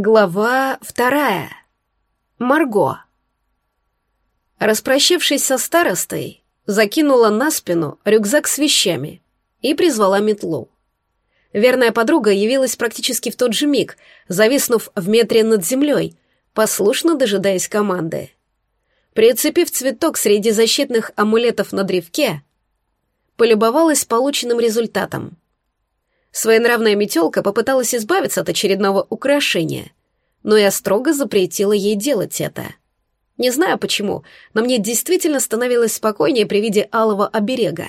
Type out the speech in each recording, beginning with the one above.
Глава вторая. Марго. Распрощавшись со старостой, закинула на спину рюкзак с вещами и призвала метлу. Верная подруга явилась практически в тот же миг, зависнув в метре над землей, послушно дожидаясь команды. Прицепив цветок среди защитных амулетов на древке, полюбовалась полученным результатом — Своенравная метелка попыталась избавиться от очередного украшения, но я строго запретила ей делать это. Не знаю почему, но мне действительно становилось спокойнее при виде алого оберега.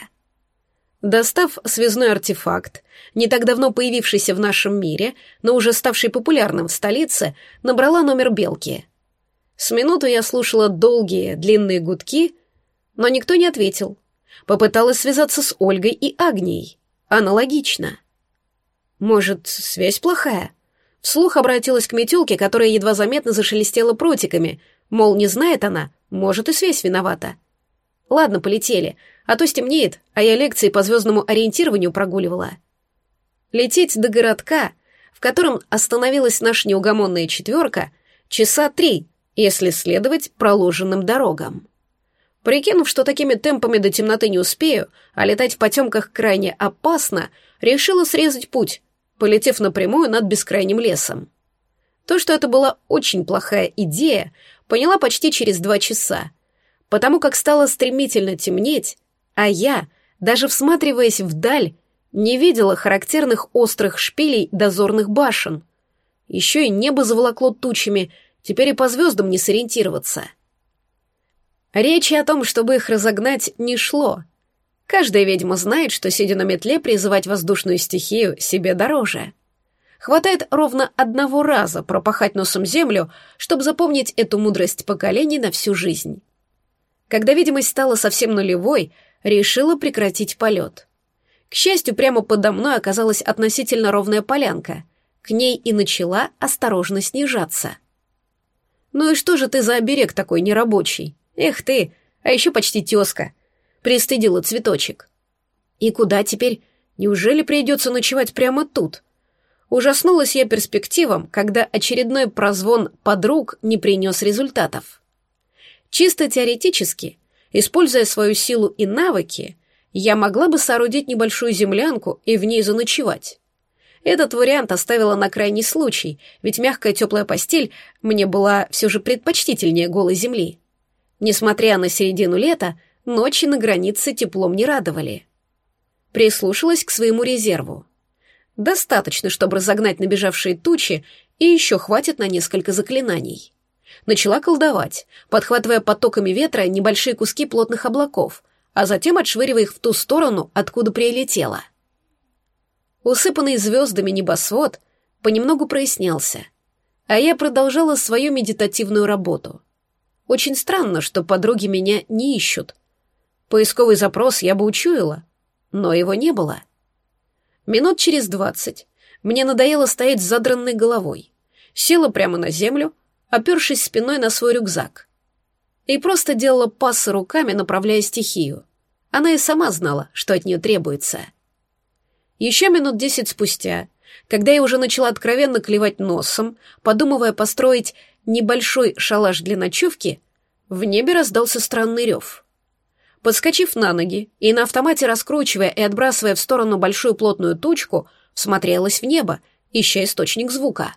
Достав связной артефакт, не так давно появившийся в нашем мире, но уже ставший популярным в столице, набрала номер Белки. С минуту я слушала долгие, длинные гудки, но никто не ответил. Попыталась связаться с Ольгой и Агнией. Аналогично. Может, связь плохая? Вслух обратилась к метелке, которая едва заметно зашелестела прутиками, мол, не знает она, может и связь виновата. Ладно, полетели, а то стемнеет, а я лекции по звездному ориентированию прогуливала. Лететь до городка, в котором остановилась наша неугомонная четверка, часа три, если следовать проложенным дорогам. Прикинув, что такими темпами до темноты не успею, а летать в потемках крайне опасно, решила срезать путь, полетев напрямую над бескрайним лесом. То, что это была очень плохая идея, поняла почти через два часа, потому как стало стремительно темнеть, а я, даже всматриваясь вдаль, не видела характерных острых шпилей дозорных башен. Еще и небо заволокло тучами, теперь и по звездам не сориентироваться. Речи о том, чтобы их разогнать, не шло — Каждая ведьма знает, что, сидя на метле, призывать воздушную стихию себе дороже. Хватает ровно одного раза пропахать носом землю, чтобы запомнить эту мудрость поколений на всю жизнь. Когда видимость стала совсем нулевой, решила прекратить полет. К счастью, прямо подо мной оказалась относительно ровная полянка. К ней и начала осторожно снижаться. «Ну и что же ты за оберег такой нерабочий? Эх ты, а еще почти тезка!» Пристыдила цветочек. И куда теперь? Неужели придется ночевать прямо тут? Ужаснулась я перспективам, когда очередной прозвон подруг не принес результатов. Чисто теоретически, используя свою силу и навыки, я могла бы соорудить небольшую землянку и в ней заночевать. Этот вариант оставила на крайний случай, ведь мягкая теплая постель мне была все же предпочтительнее голой земли. Несмотря на середину лета, ночи на границе теплом не радовали. Прислушалась к своему резерву. Достаточно, чтобы разогнать набежавшие тучи, и еще хватит на несколько заклинаний. Начала колдовать, подхватывая потоками ветра небольшие куски плотных облаков, а затем отшвыривая их в ту сторону, откуда прилетела. Усыпанный звездами небосвод понемногу прояснялся, а я продолжала свою медитативную работу. Очень странно, что подруги меня не ищут, Поисковый запрос я бы учуяла, но его не было. Минут через двадцать мне надоело стоять с задранной головой. Села прямо на землю, опершись спиной на свой рюкзак. И просто делала пассы руками, направляя стихию. Она и сама знала, что от нее требуется. Еще минут десять спустя, когда я уже начала откровенно клевать носом, подумывая построить небольшой шалаш для ночевки, в небе раздался странный рев — Подскочив на ноги и на автомате раскручивая и отбрасывая в сторону большую плотную тучку, смотрелась в небо, ища источник звука.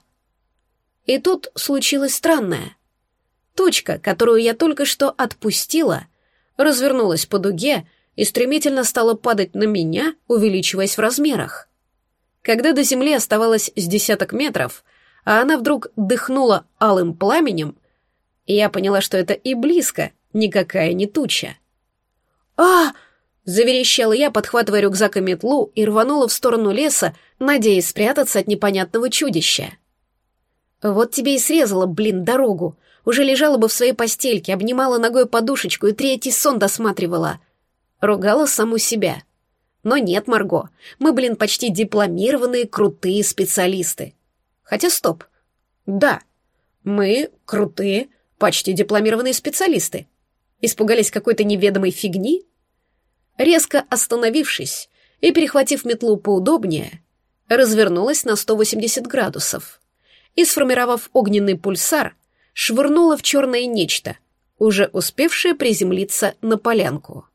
И тут случилось странное. Тучка, которую я только что отпустила, развернулась по дуге и стремительно стала падать на меня, увеличиваясь в размерах. Когда до земли оставалось с десяток метров, а она вдруг дыхнула алым пламенем, я поняла, что это и близко никакая не туча а Заверещала я, подхватывая рюкзак и метлу, и рванула в сторону леса, надеясь спрятаться от непонятного чудища. Вот тебе и срезала, блин, дорогу. Уже лежала бы в своей постельке, обнимала ногой подушечку и третий сон досматривала. Ругала саму себя. Но нет, Марго, мы, блин, почти дипломированные крутые специалисты. Хотя стоп. Да, мы крутые, почти дипломированные специалисты. Испугались какой-то неведомой фигни? Резко остановившись и перехватив метлу поудобнее, развернулась на 180 градусов и, сформировав огненный пульсар, швырнула в черное нечто, уже успевшее приземлиться на полянку.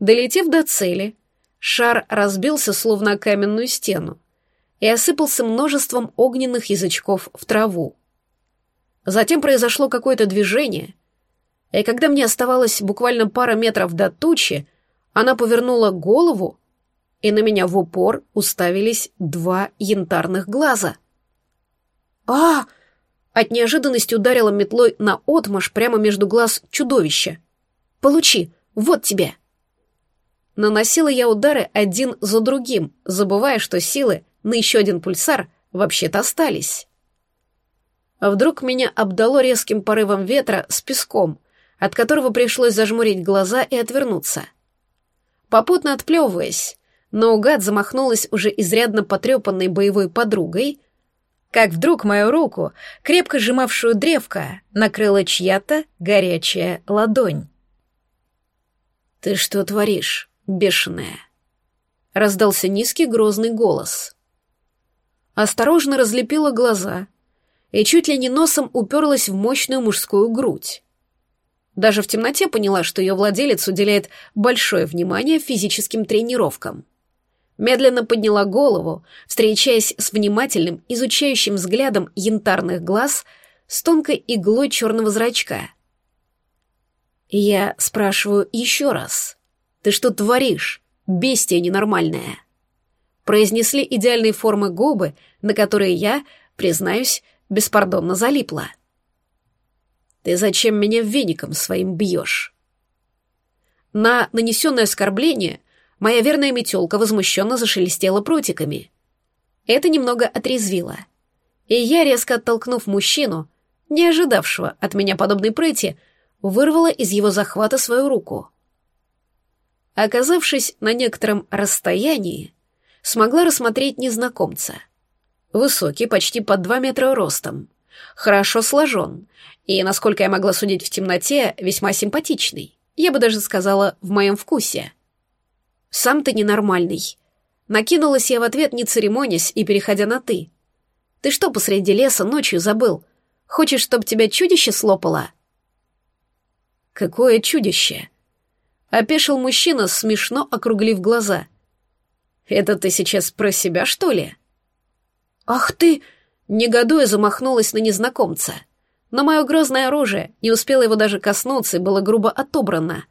Долетев до цели, шар разбился словно о каменную стену и осыпался множеством огненных язычков в траву. Затем произошло какое-то движение, и когда мне оставалось буквально пара метров до тучи, она повернула голову, и на меня в упор уставились два янтарных глаза. а От неожиданности ударила метлой на отмаш прямо между глаз чудовища. «Получи, вот тебе!» Наносила я удары один за другим, забывая, что силы на еще один пульсар вообще-то остались. А вдруг меня обдало резким порывом ветра с песком, от которого пришлось зажмурить глаза и отвернуться. Попутно отплевываясь, наугад замахнулась уже изрядно потрепанной боевой подругой, как вдруг мою руку, крепко сжимавшую древко, накрыла чья-то горячая ладонь. «Ты что творишь?» бешеная. Раздался низкий грозный голос. Осторожно разлепила глаза и чуть ли не носом уперлась в мощную мужскую грудь. Даже в темноте поняла, что ее владелец уделяет большое внимание физическим тренировкам. Медленно подняла голову, встречаясь с внимательным, изучающим взглядом янтарных глаз с тонкой иглой черного зрачка. Я спрашиваю еще раз. Ты что творишь, бестия ненормальная?» Произнесли идеальные формы губы, на которые я, признаюсь, беспардонно залипла. «Ты зачем меня веником своим бьешь?» На нанесенное оскорбление моя верная метелка возмущенно зашелестела прутиками. Это немного отрезвило. И я, резко оттолкнув мужчину, не ожидавшего от меня подобной прыти, вырвала из его захвата свою руку. Оказавшись на некотором расстоянии, смогла рассмотреть незнакомца. Высокий, почти под два метра ростом, хорошо сложен и, насколько я могла судить в темноте, весьма симпатичный. Я бы даже сказала, в моем вкусе. «Сам ты ненормальный». Накинулась я в ответ, не церемонясь и переходя на «ты». «Ты что посреди леса ночью забыл? Хочешь, чтобы тебя чудище слопало?» «Какое чудище?» Опешил мужчина, смешно округлив глаза. «Это ты сейчас про себя, что ли?» «Ах ты!» Негодуя замахнулась на незнакомца. Но мое грозное оружие не успело его даже коснуться и было грубо отобрано.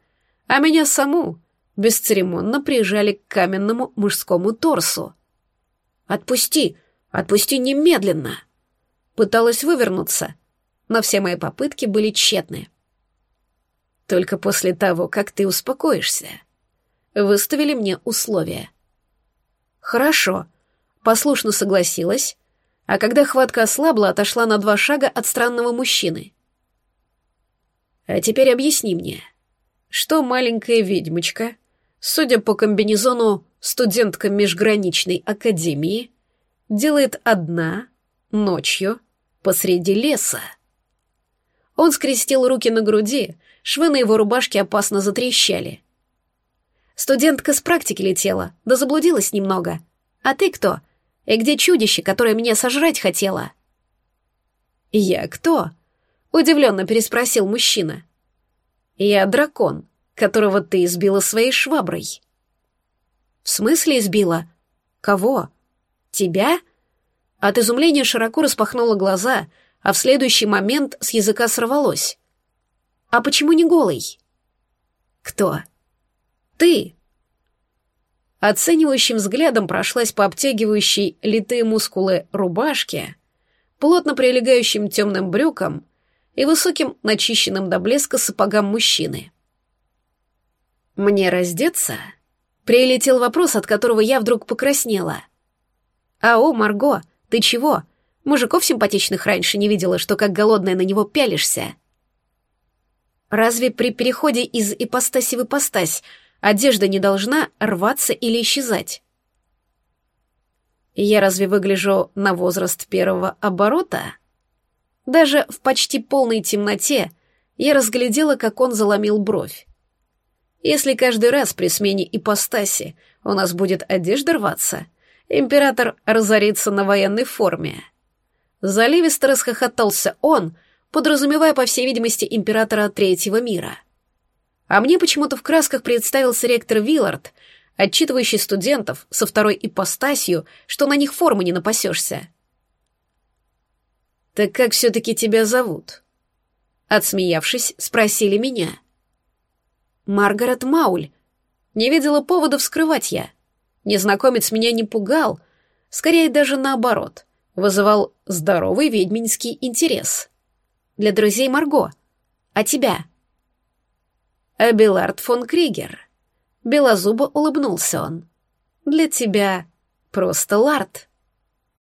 А меня саму бесцеремонно прижали к каменному мужскому торсу. «Отпусти! Отпусти немедленно!» Пыталась вывернуться, но все мои попытки были тщетны. Только после того, как ты успокоишься. Выставили мне условия. Хорошо. Послушно согласилась, а когда хватка ослабла, отошла на два шага от странного мужчины. А теперь объясни мне, что маленькая ведьмочка, судя по комбинезону студентка межграничной академии, делает одна, ночью, посреди леса? Он скрестил руки на груди, Швы на его рубашке опасно затрещали. Студентка с практики летела, да заблудилась немного. А ты кто? И где чудище, которое меня сожрать хотело? Я кто? Удивленно переспросил мужчина. Я дракон, которого ты избила своей шваброй. В смысле избила? Кого? Тебя? От изумления широко распахнула глаза, а в следующий момент с языка сорвалось. А почему не голый? Кто? Ты. Оценивающим взглядом прошлась по обтягивающей литые мускулы рубашке, плотно прилегающим темным брюкам и высоким начищенным до блеска сапогам мужчины. «Мне раздеться?» Прилетел вопрос, от которого я вдруг покраснела. «Ау, Марго, ты чего? Мужиков симпатичных раньше не видела, что как голодная на него пялишься». Разве при переходе из ипостаси в ипостась одежда не должна рваться или исчезать? Я разве выгляжу на возраст первого оборота? Даже в почти полной темноте я разглядела, как он заломил бровь. Если каждый раз при смене ипостаси у нас будет одежда рваться, император разорится на военной форме. Заливисто расхохотался он, подразумевая, по всей видимости, императора Третьего мира. А мне почему-то в красках представился ректор Виллард, отчитывающий студентов со второй ипостасью, что на них формы не напасешься. «Так как все-таки тебя зовут?» Отсмеявшись, спросили меня. «Маргарет Мауль. Не видела повода вскрывать я. Незнакомец меня не пугал, скорее даже наоборот, вызывал здоровый ведьминский интерес. Для друзей Марго. А тебя?» «Абелард фон Кригер». Белозубо улыбнулся он. «Для тебя просто Ларт».